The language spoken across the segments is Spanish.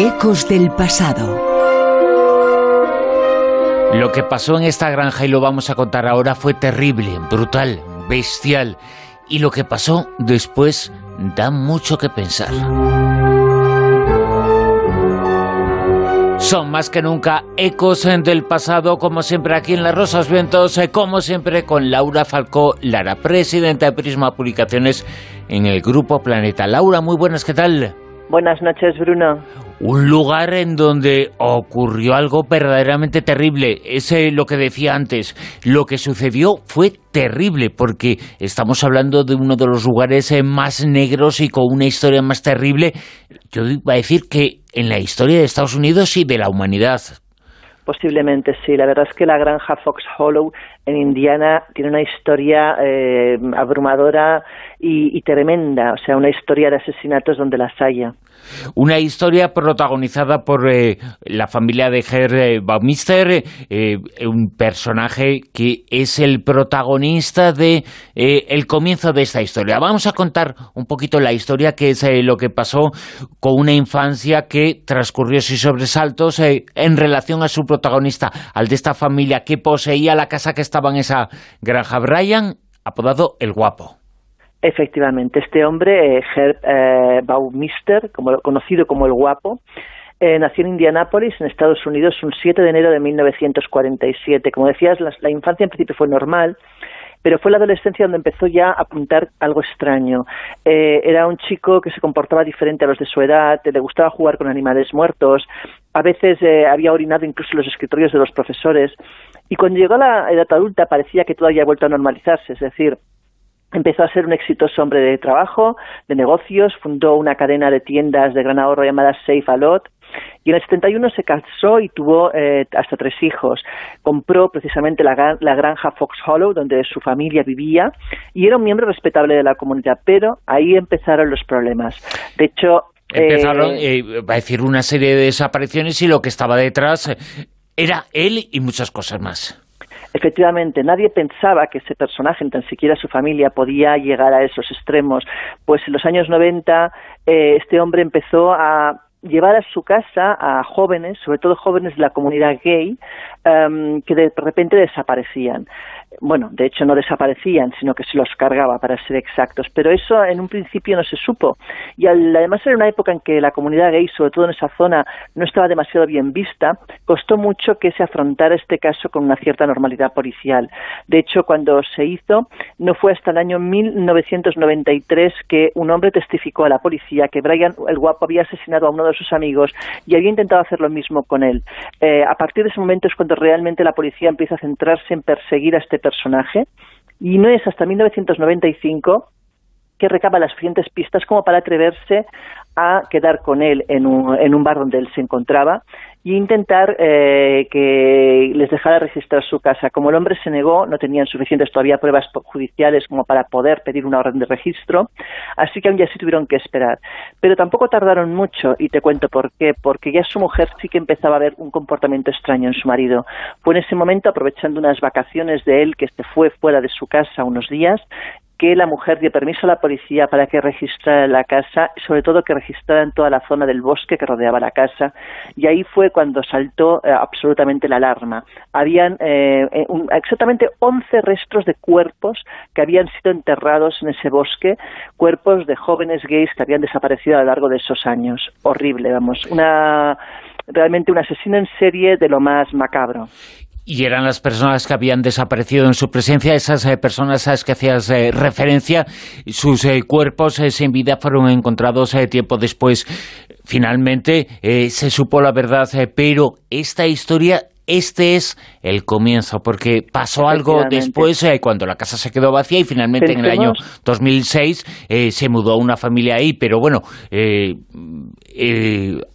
Ecos del pasado. Lo que pasó en esta granja y lo vamos a contar ahora fue terrible, brutal, bestial. Y lo que pasó después da mucho que pensar. Son más que nunca ecos del pasado, como siempre aquí en Las Rosas Vientos, eh, como siempre con Laura Falcó Lara, presidenta de Prisma Publicaciones en el Grupo Planeta. Laura, muy buenas, ¿qué tal? Buenas noches, Bruno. Un lugar en donde ocurrió algo verdaderamente terrible. Es lo que decía antes. Lo que sucedió fue terrible porque estamos hablando de uno de los lugares eh, más negros y con una historia más terrible. Yo iba a decir que en la historia de Estados Unidos y de la humanidad. Posiblemente sí. La verdad es que la granja Fox Hollow en Indiana tiene una historia eh, abrumadora y, tremenda, o sea, una historia de asesinatos donde las haya. Una historia protagonizada por eh, la familia de Herr Baumister, eh, un personaje que es el protagonista de el comienzo de esta historia. Vamos a contar un poquito la historia, que es lo que pasó con una infancia que transcurrió sin sobresaltos en relación a su protagonista, al de esta familia que poseía la casa que estaba en esa granja. Brian, apodado El Guapo. Efectivamente, este hombre, eh, Herb eh, Baumister, como, conocido como El Guapo, eh, nació en Indianápolis, en Estados Unidos, un 7 de enero de 1947. Como decías, la, infancia en principio fue normal, pero fue la adolescencia donde empezó ya a apuntar algo extraño. era un chico que se comportaba diferente a los de su edad, le gustaba jugar con animales muertos, a veces había orinado incluso los escritorios de los profesores, y cuando llegó a la edad adulta parecía que todo había vuelto a normalizarse, es decir, Empezó a ser un exitoso hombre de trabajo, de negocios, fundó una cadena de tiendas de gran ahorro llamada Safe a Lot, y en el 71 se casó y tuvo eh, hasta tres hijos. Compró precisamente la, la, granja Fox Hollow, donde su familia vivía, y era un miembro respetable de la comunidad, pero ahí empezaron los problemas. De hecho... Empezaron, eh, eh, va a decir, una serie de desapariciones y lo que estaba detrás era él y muchas cosas más. Efectivamente, nadie pensaba que ese personaje, ni tan siquiera su familia, podía llegar a esos extremos. Pues en los años 90 eh, este hombre empezó a llevar a su casa a jóvenes, sobre todo jóvenes de la comunidad gay, em, que de repente desaparecían bueno, de hecho no desaparecían, sino que se los cargaba, para ser exactos. Pero eso en un principio no se supo. Y además era una época en que la comunidad gay, sobre todo en esa zona, no estaba demasiado bien vista, costó mucho que se afrontara este caso con una cierta normalidad policial. De hecho, cuando se hizo, no fue hasta el año 1993 que un hombre testificó a la policía que Brian el Guapo había asesinado a uno de sus amigos y había intentado hacer lo mismo con él. Eh, a partir de ese momento es cuando realmente la policía empieza a centrarse en perseguir a este personaje y no es hasta 1995 que recaba las suficientes pistas como para atreverse a quedar con él en un, en un bar donde él se encontraba y intentar eh, que les dejara registrar su casa. Como el hombre se negó, no tenían suficientes todavía pruebas judiciales como para poder pedir una orden de registro, así que aún ya sí tuvieron que esperar. Pero tampoco tardaron mucho, y te cuento por qué, porque ya su mujer sí que empezaba a ver un comportamiento extraño en su marido. Fue en ese momento, aprovechando unas vacaciones de él, que se fue fuera de su casa unos días, que la mujer dio permiso a la policía para que registrara la casa, sobre todo que registraran toda la zona del bosque que rodeaba la casa, y ahí fue cuando saltó eh, absolutamente la alarma. Habían eh, eh, exactamente 11 restos de cuerpos que habían sido enterrados en ese bosque, cuerpos de jóvenes gays que habían desaparecido a lo largo de esos años. Horrible, vamos, una realmente un asesino en serie de lo más macabro y eran las personas que habían desaparecido en su presencia, esas eh, personas a las que hacías eh, referencia, sus eh, cuerpos sin vida fueron encontrados tiempo después. Finalmente se supo la verdad, pero esta historia este es el comienzo, porque pasó algo después cuando la casa se quedó vacía y finalmente en el año 2006 se mudó una familia ahí, pero bueno,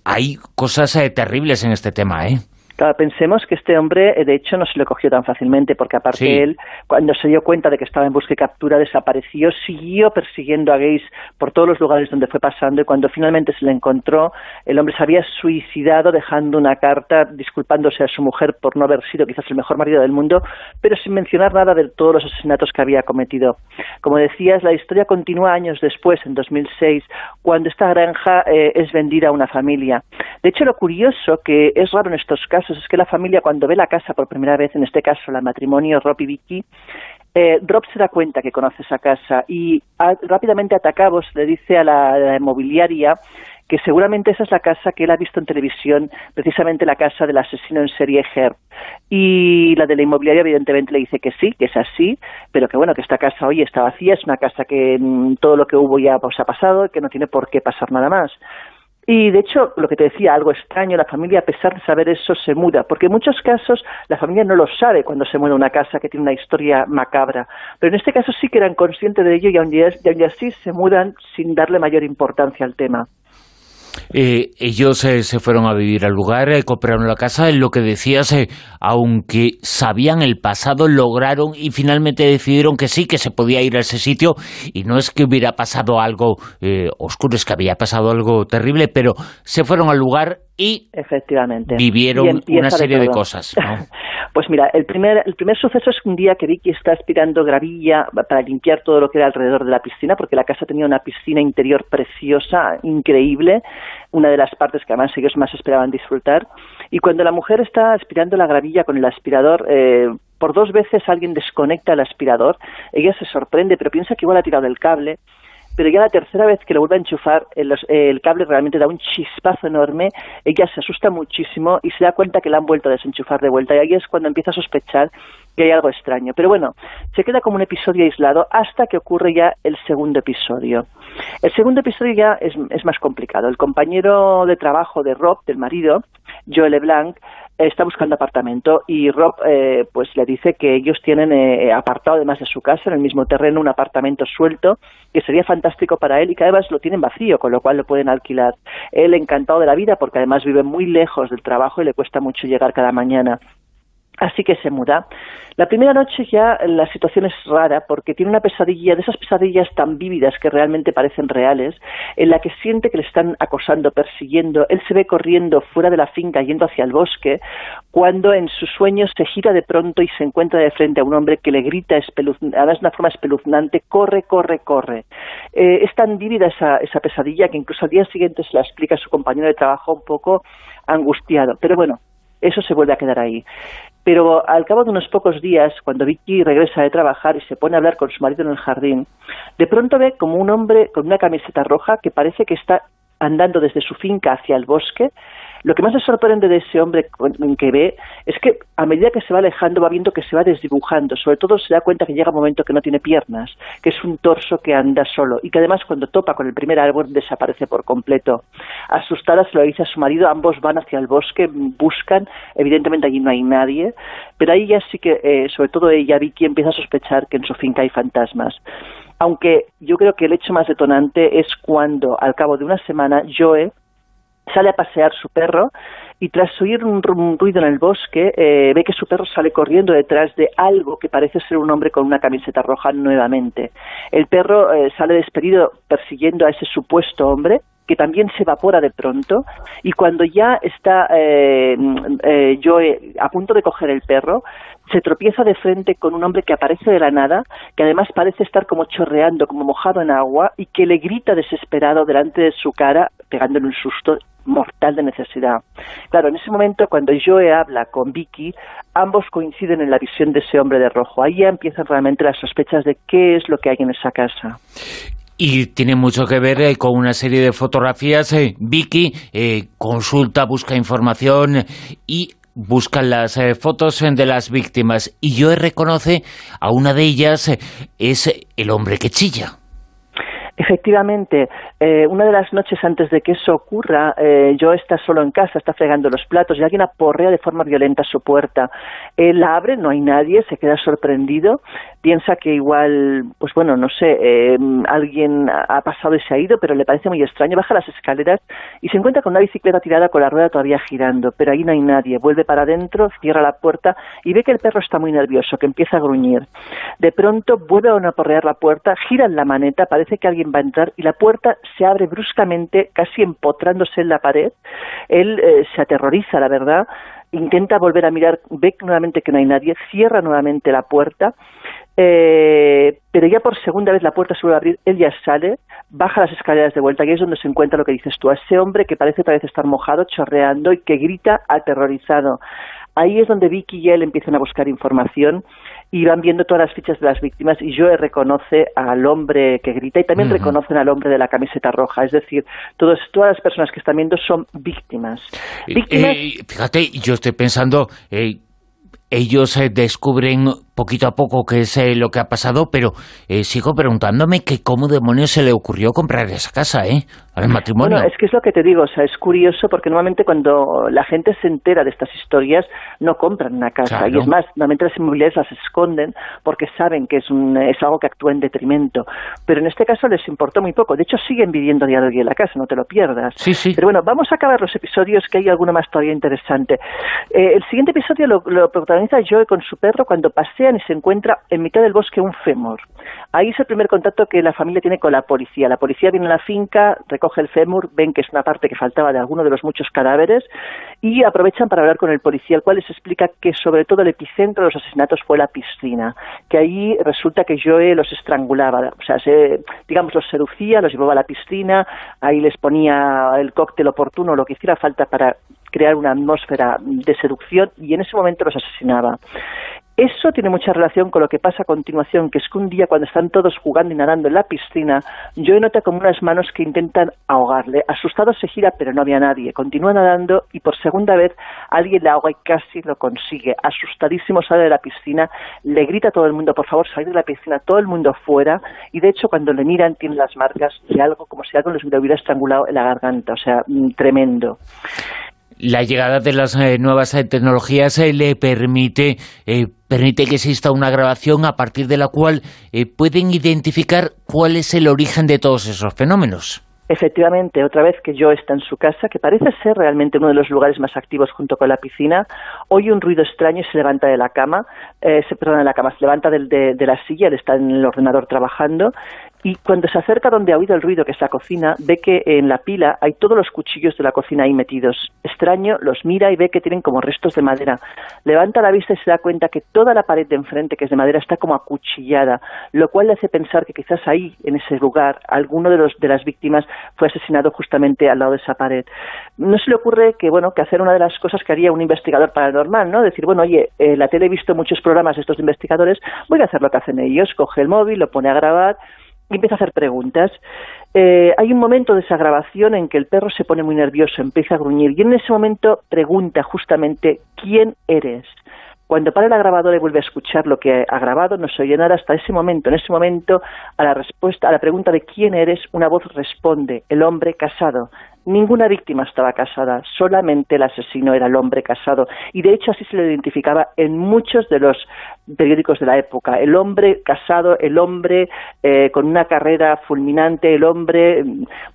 hay cosas terribles en este tema, ¿eh? Claro, pensemos que este hombre, eh, de hecho, no se le cogió tan fácilmente, porque aparte él, cuando se dio cuenta de que estaba en busca y captura, desapareció, siguió persiguiendo a Gays por todos los lugares donde fue pasando, y cuando finalmente se le encontró, el hombre se había suicidado dejando una carta disculpándose a su mujer por no haber sido quizás el mejor marido del mundo, pero sin mencionar nada de todos los asesinatos que había cometido. Como decías, la historia continúa años después, en 2006, cuando esta granja eh, es vendida a una familia. De hecho, lo curioso, que es raro en estos casos, es que la familia cuando ve la casa por primera vez, en este caso el matrimonio Rob y Vicky, eh, Rob se da cuenta que conoce esa casa y rápidamente atacabos le dice a la, inmobiliaria que seguramente esa es la casa que él ha visto en televisión, precisamente la casa del asesino en serie Herb. Y la de la inmobiliaria evidentemente le dice que sí, que es así, pero que bueno, que esta casa hoy está vacía, es una casa que mm, todo lo que hubo ya pues, ha pasado, que no tiene por qué pasar nada más. Y de hecho, lo que te decía, algo extraño, la familia, a pesar de saber eso, se muda, porque en muchos casos la familia no lo sabe cuando se muda una casa que tiene una historia macabra, pero en este caso sí que eran conscientes de ello y aún así se mudan sin darle mayor importancia al tema. Eh, ellos eh, se fueron a vivir al lugar, eh, compraron la casa, en lo que decías, aunque sabían el pasado, lograron y finalmente decidieron que sí, que se podía ir a ese sitio y no es que hubiera pasado algo oscuro, es que había pasado algo terrible, pero se fueron al lugar y Efectivamente. vivieron una serie de, cosas. pues mira, el primer, el primer suceso es un día que Vicky está aspirando gravilla para limpiar todo lo que era alrededor de la piscina, porque la casa tenía una piscina interior preciosa, increíble, una de las partes que además ellos más esperaban disfrutar. Y cuando la mujer está aspirando la gravilla con el aspirador, eh, por dos veces alguien desconecta el aspirador, ella se sorprende, pero piensa que igual ha tirado el cable pero ya la tercera vez que lo vuelve a enchufar, el, cable realmente da un chispazo enorme, ella se asusta muchísimo y se da cuenta que la han vuelto a desenchufar de vuelta y ahí es cuando empieza a sospechar que hay algo extraño. Pero bueno, se queda como un episodio aislado hasta que ocurre ya el segundo episodio. El segundo episodio ya es, es más complicado. El compañero de trabajo de Rob, del marido, Joel LeBlanc, está buscando apartamento y Rob eh, pues le dice que ellos tienen eh, apartado además de su casa en el mismo terreno un apartamento suelto que sería fantástico para él y que además lo tienen vacío con lo cual lo pueden alquilar. Él encantado de la vida porque además vive muy lejos del trabajo y le cuesta mucho llegar cada mañana Así que se muda. La primera noche ya la situación es rara porque tiene una pesadilla, de esas pesadillas tan vívidas que realmente parecen reales, en la que siente que le están acosando, persiguiendo. Él se ve corriendo fuera de la finca, yendo hacia el bosque, cuando en sus sueños se gira de pronto y se encuentra de frente a un hombre que le grita, además de una forma espeluznante, corre, corre, corre. Eh, es tan vívida esa, esa pesadilla que incluso al día siguiente se la explica a su compañero de trabajo un poco angustiado. Pero bueno, eso se vuelve a quedar ahí. Pero al cabo de unos pocos días, cuando Vicky regresa de trabajar y se pone a hablar con su marido en el jardín, de pronto ve como un hombre con una camiseta roja que parece que está andando desde su finca hacia el bosque lo que más le sorprende de ese hombre que ve es que a medida que se va alejando va viendo que se va desdibujando, sobre todo se da cuenta que llega un momento que no tiene piernas, que es un torso que anda solo y que además cuando topa con el primer árbol desaparece por completo. Asustada se lo dice a su marido, ambos van hacia el bosque, buscan, evidentemente allí no hay nadie, pero ahí ya sí que, eh, sobre todo ella, Vicky, empieza a sospechar que en su finca hay fantasmas aunque yo creo que el hecho más detonante es cuando, al cabo de una semana, Joe sale a pasear su perro y tras oír un, ruido en el bosque eh, ve que su perro sale corriendo detrás de algo que parece ser un hombre con una camiseta roja nuevamente. El perro eh, sale despedido persiguiendo a ese supuesto hombre que también se evapora de pronto y cuando ya está eh, eh, Joe a punto de coger el perro, se tropieza de frente con un hombre que aparece de la nada, que además parece estar como chorreando, como mojado en agua y que le grita desesperado delante de su cara, pegándole un susto mortal de necesidad. Claro, en ese momento cuando Joe habla con Vicky, ambos coinciden en la visión de ese hombre de rojo. Ahí ya empiezan realmente las sospechas de qué es lo que hay en esa casa. Y tiene mucho que ver eh, con una serie de fotografías. Eh, Vicky eh, consulta, busca información y busca las fotos de las víctimas. Y yo reconoce a una de ellas, es el hombre que chilla. Efectivamente, Eh, una de las noches antes de que eso ocurra, eh, yo está solo en casa, está fregando los platos y alguien aporrea de forma violenta su puerta. Él la abre, no hay nadie, se queda sorprendido, piensa que igual, pues bueno, no sé, eh, alguien ha pasado y se ha ido, pero le parece muy extraño, baja las escaleras y se encuentra con una bicicleta tirada con la rueda todavía girando, pero ahí no hay nadie, vuelve para adentro, cierra la puerta y ve que el perro está muy nervioso, que empieza a gruñir. De pronto vuelve a aporrear la puerta, gira en la maneta, parece que alguien va a entrar y la puerta se abre bruscamente, casi empotrándose en la pared. Él eh, se aterroriza, la verdad, intenta volver a mirar, ve nuevamente que no hay nadie, cierra nuevamente la puerta, eh, pero ya por segunda vez la puerta se vuelve a abrir, él ya sale, baja las escaleras de vuelta, y es donde se encuentra lo que dices tú, a ese hombre que parece otra vez estar mojado, chorreando y que grita aterrorizado. Ahí es donde Vicky y él empiezan a buscar información y van viendo todas las fichas de las víctimas y Joe reconoce al hombre que grita y también reconocen al hombre de la camiseta roja. Es decir, todas las personas que están viendo son víctimas. Eh, fíjate, yo estoy pensando... Eh, ellos eh, descubren poquito a poco qué es lo que ha pasado, pero sigo preguntándome que cómo demonios se le ocurrió comprar esa casa, ¿eh? al matrimonio. Bueno, es que es lo que te digo, o sea, es curioso porque normalmente cuando la gente se entera de estas historias no compran una casa y es más, normalmente las inmobiliarias las esconden porque saben que es, un, es algo que actúa en detrimento, pero en este caso les importó muy poco, de hecho siguen viviendo día de hoy en la casa, no te lo pierdas. Sí, sí. Pero bueno, vamos a acabar los episodios que hay alguno más todavía interesante. Eh, el siguiente episodio lo, lo protagoniza Joe con su perro cuando y se encuentra en mitad del bosque un fémur. Ahí es el primer contacto que la familia tiene con la policía. La policía viene a la finca, coge el fémur, ven que es una parte que faltaba de alguno de los muchos cadáveres y aprovechan para hablar con el policía, el cual les explica que sobre todo el epicentro de los asesinatos fue la piscina, que ahí resulta que Joe los estrangulaba, o sea, se, digamos, los seducía, los llevaba a la piscina, ahí les ponía el cóctel oportuno, lo que hiciera falta para crear una atmósfera de seducción y en ese momento los asesinaba. Eso tiene mucha relación con lo que pasa a continuación, que es que un día cuando están todos jugando y nadando en la piscina, Joe nota como unas manos que intentan ahogarle. Asustado se gira, pero no había nadie. Continúa nadando y por segunda vez alguien le ahoga y casi lo consigue. Asustadísimo sale de la piscina, le grita a todo el mundo, por favor, salir de la piscina, todo el mundo fuera. Y de hecho, cuando le miran, tiene las marcas de algo como si algo les hubiera estrangulado en la garganta. O sea, mm, tremendo la llegada de las eh, nuevas eh, tecnologías eh, le permite, permite que exista una grabación a partir de la cual pueden identificar cuál es el origen de todos esos fenómenos. Efectivamente, otra vez que Joe está en su casa, que parece ser realmente uno de los lugares más activos junto con la piscina, oye un ruido extraño y se levanta de la cama, se, perdona, de la cama, se levanta de, de, la silla, él está en el ordenador trabajando y cuando se acerca donde ha oído el ruido, que es la cocina, ve que en la pila hay todos los cuchillos de la cocina ahí metidos. Extraño, los mira y ve que tienen como restos de madera. Levanta la vista y se da cuenta que toda la pared de enfrente, que es de madera, está como acuchillada, lo cual le hace pensar que quizás ahí, en ese lugar, alguno de, los, de las víctimas fue asesinado justamente al lado de esa pared. No se le ocurre que, bueno, que hacer una de las cosas que haría un investigador paranormal, ¿no? Decir, bueno, oye, en la tele he visto muchos programas de estos investigadores, voy a hacer lo que hacen ellos, coge el móvil, lo pone a grabar, y empieza a hacer preguntas. Eh, hay un momento de esa grabación en que el perro se pone muy nervioso, empieza a gruñir y en ese momento pregunta justamente ¿quién eres? Cuando para la grabadora y vuelve a escuchar lo que ha grabado, no se oye nada hasta ese momento. En ese momento, a la respuesta, a la pregunta de quién eres, una voz responde, el hombre casado. Ninguna víctima estaba casada, solamente el asesino era el hombre casado. Y de hecho así se le identificaba en muchos de los periódicos de la época. El hombre casado, el hombre eh, con una carrera fulminante, el hombre...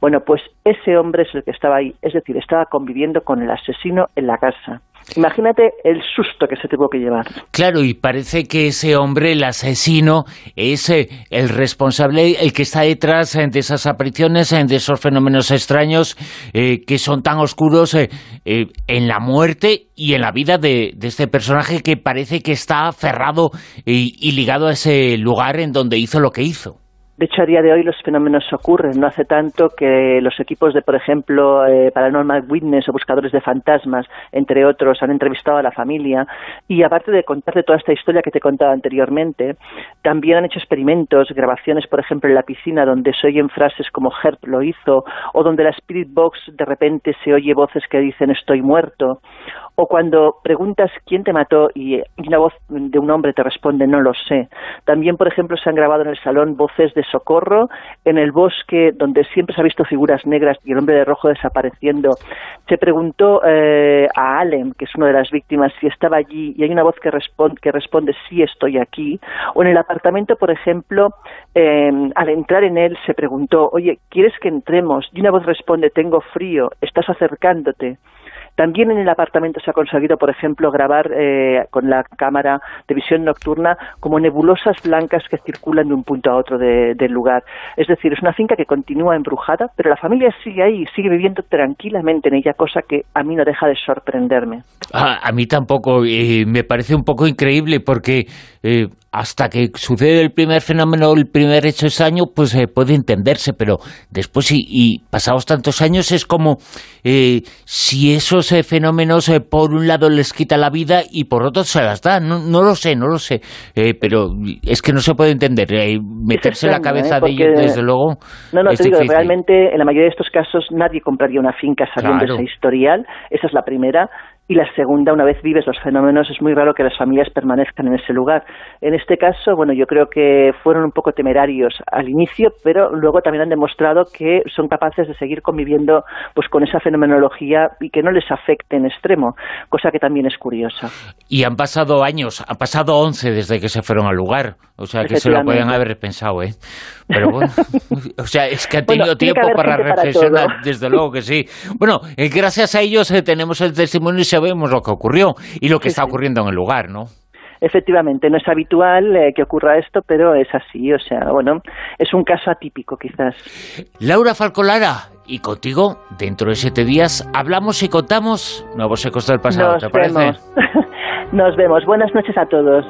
Bueno, pues ese hombre es el que estaba ahí. Es decir, estaba conviviendo con el asesino en la casa. Imagínate el susto que se tuvo que llevar. Claro, y parece que ese hombre, el asesino, es eh, el responsable, el que está detrás eh, de esas apariciones, de esos fenómenos extraños que son tan oscuros en la muerte y en la vida de, este personaje que parece que está aferrado y ligado a ese lugar en donde hizo lo que hizo. De hecho, a día de hoy los fenómenos ocurren. No hace tanto que los equipos de, por ejemplo, eh, Paranormal Witness o Buscadores de Fantasmas, entre otros, han entrevistado a la familia y aparte de contarte toda esta historia que te he contado anteriormente, también han hecho experimentos, grabaciones, por ejemplo, en la piscina donde se oyen frases como Herb lo hizo o donde la Spirit Box de repente se oye voces que dicen estoy muerto o cuando preguntas quién te mató y una voz de un hombre te responde no lo sé. También, por ejemplo, se han grabado en el salón voces de socorro, en el bosque donde siempre se ha visto figuras negras y el hombre de rojo desapareciendo. Se preguntó eh, a Allen, que es una de las víctimas, si estaba allí y hay una voz que, responde, que responde sí estoy aquí. O en el apartamento, por ejemplo, eh, al entrar en él se preguntó, oye, ¿quieres que entremos? Y una voz responde, tengo frío, estás acercándote. También en el apartamento se ha conseguido, por ejemplo, grabar eh, con la cámara de visión nocturna como nebulosas blancas que circulan de un punto a otro del lugar. Es decir, es una finca que continúa embrujada, pero la familia sigue ahí, sigue viviendo tranquilamente en ella, cosa que a mí no deja de sorprenderme. a mí tampoco, y me parece un poco increíble porque eh, hasta que sucede el primer fenómeno, el primer hecho extraño, pues eh, puede entenderse, pero después y, pasados tantos años es como eh, si esos eh, fenómenos por un lado les quita la vida y por otro se las da. No, no lo sé, no lo sé, pero es que no se puede entender. meterse en la cabeza de ellos, desde luego. No, no, te digo, realmente en la mayoría de estos casos nadie compraría una finca sabiendo ese historial. Esa es la primera y la segunda, una vez vives los fenómenos, es muy raro que las familias permanezcan en ese lugar. En este caso, bueno, yo creo que fueron un poco temerarios al inicio, pero luego también han demostrado que son capaces de seguir conviviendo pues con esa fenomenología y que no les afecte en extremo, cosa que también es curiosa. Y han pasado años, han pasado 11 desde que se fueron al lugar, o sea que se lo podían haber pensado, ¿eh? Pero bueno, o sea, es que han tenido tiempo para reflexionar, desde luego que sí. Bueno, eh, gracias a ellos eh, tenemos el testimonio y sabemos lo que ocurrió y lo que está ocurriendo en el lugar, ¿no? Efectivamente, no es habitual eh, que ocurra esto, pero es así, o sea, bueno, es un caso atípico quizás. Laura Falcolara, y contigo, dentro de siete días, hablamos y contamos nuevos ecos del pasado, Nos ¿te parece? Vemos. Nos vemos. Buenas noches a todos.